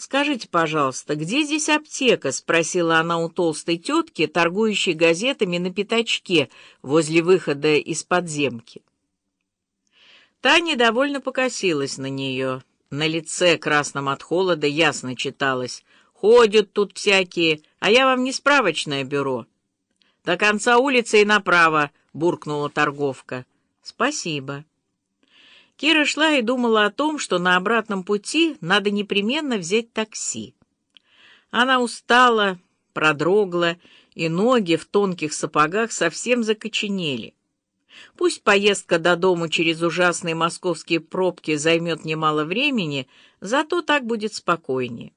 «Скажите, пожалуйста, где здесь аптека?» — спросила она у толстой тетки, торгующей газетами на пятачке возле выхода из подземки. Таня довольно покосилась на нее. На лице, красном от холода, ясно читалось. «Ходят тут всякие, а я вам не справочное бюро». «До конца улицы и направо», — буркнула торговка. «Спасибо». Кира шла и думала о том, что на обратном пути надо непременно взять такси. Она устала, продрогла, и ноги в тонких сапогах совсем закоченели. Пусть поездка до дома через ужасные московские пробки займет немало времени, зато так будет спокойнее.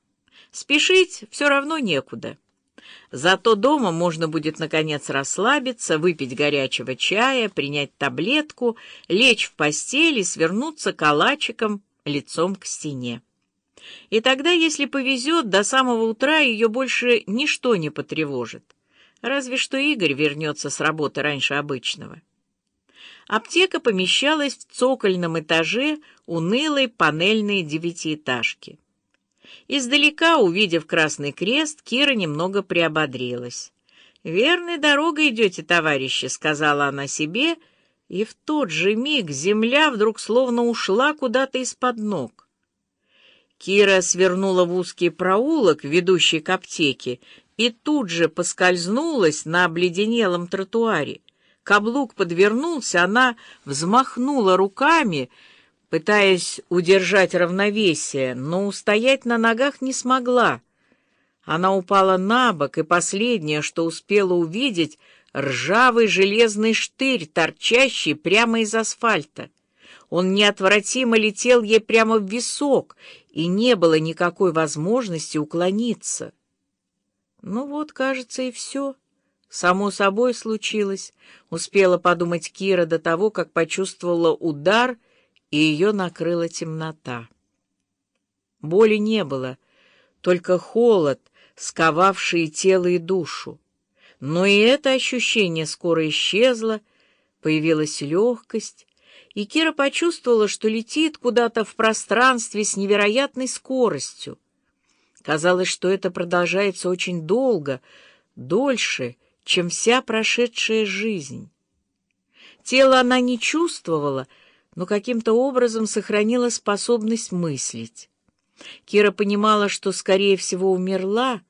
Спешить все равно некуда. Зато дома можно будет, наконец, расслабиться, выпить горячего чая, принять таблетку, лечь в постели, свернуться калачиком лицом к стене. И тогда, если повезет, до самого утра ее больше ничто не потревожит. Разве что Игорь вернется с работы раньше обычного. Аптека помещалась в цокольном этаже унылой панельной девятиэтажки. Издалека, увидев красный крест, Кира немного приободрилась. «Верной дорогой идете, товарищи», — сказала она себе, и в тот же миг земля вдруг словно ушла куда-то из-под ног. Кира свернула в узкий проулок, ведущий к аптеке, и тут же поскользнулась на обледенелом тротуаре. Каблук подвернулся, она взмахнула руками — пытаясь удержать равновесие, но устоять на ногах не смогла. Она упала на бок, и последнее, что успела увидеть, ржавый железный штырь, торчащий прямо из асфальта. Он неотвратимо летел ей прямо в висок, и не было никакой возможности уклониться. Ну вот, кажется, и все. Само собой случилось, успела подумать Кира до того, как почувствовала удар — и ее накрыла темнота. Боли не было, только холод, сковавший тело и душу. Но и это ощущение скоро исчезло, появилась легкость, и Кира почувствовала, что летит куда-то в пространстве с невероятной скоростью. Казалось, что это продолжается очень долго, дольше, чем вся прошедшая жизнь. Тело она не чувствовала, но каким-то образом сохранила способность мыслить. Кира понимала, что, скорее всего, умерла,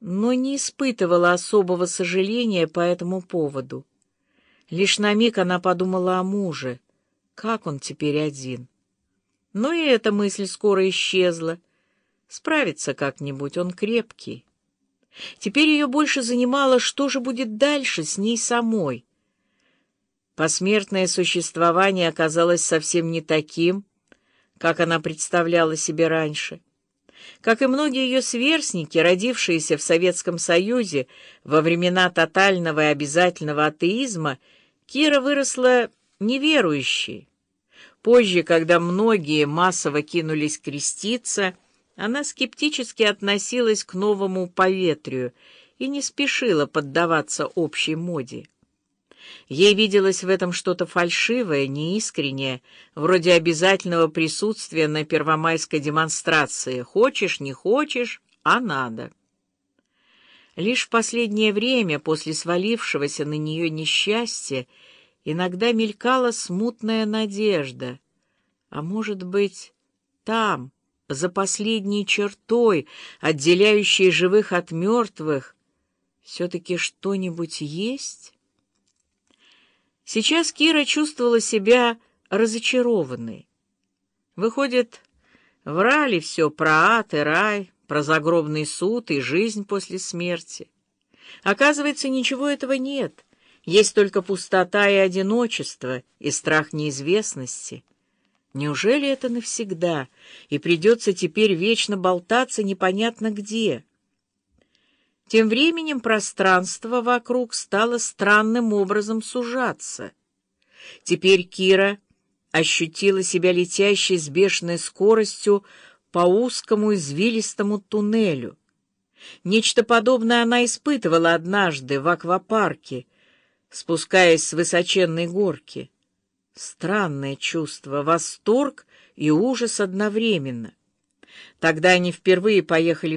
но не испытывала особого сожаления по этому поводу. Лишь на миг она подумала о муже. Как он теперь один? Но и эта мысль скоро исчезла. Справится как-нибудь, он крепкий. Теперь ее больше занимало, что же будет дальше с ней самой. Посмертное существование оказалось совсем не таким, как она представляла себе раньше. Как и многие ее сверстники, родившиеся в Советском Союзе во времена тотального и обязательного атеизма, Кира выросла неверующей. Позже, когда многие массово кинулись креститься, она скептически относилась к новому поветрию и не спешила поддаваться общей моде. Ей виделось в этом что-то фальшивое, неискреннее, вроде обязательного присутствия на первомайской демонстрации. Хочешь, не хочешь, а надо. Лишь в последнее время, после свалившегося на нее несчастья, иногда мелькала смутная надежда. А может быть, там, за последней чертой, отделяющей живых от мертвых, все-таки что-нибудь есть? Сейчас Кира чувствовала себя разочарованной. Выходит, врали все про ад и рай, про загробный суд и жизнь после смерти. Оказывается, ничего этого нет. Есть только пустота и одиночество, и страх неизвестности. Неужели это навсегда, и придется теперь вечно болтаться непонятно где?» Тем временем пространство вокруг стало странным образом сужаться. Теперь Кира ощутила себя летящей с бешеной скоростью по узкому извилистому туннелю. Нечто подобное она испытывала однажды в аквапарке, спускаясь с высоченной горки. Странное чувство, восторг и ужас одновременно. Тогда они впервые поехали в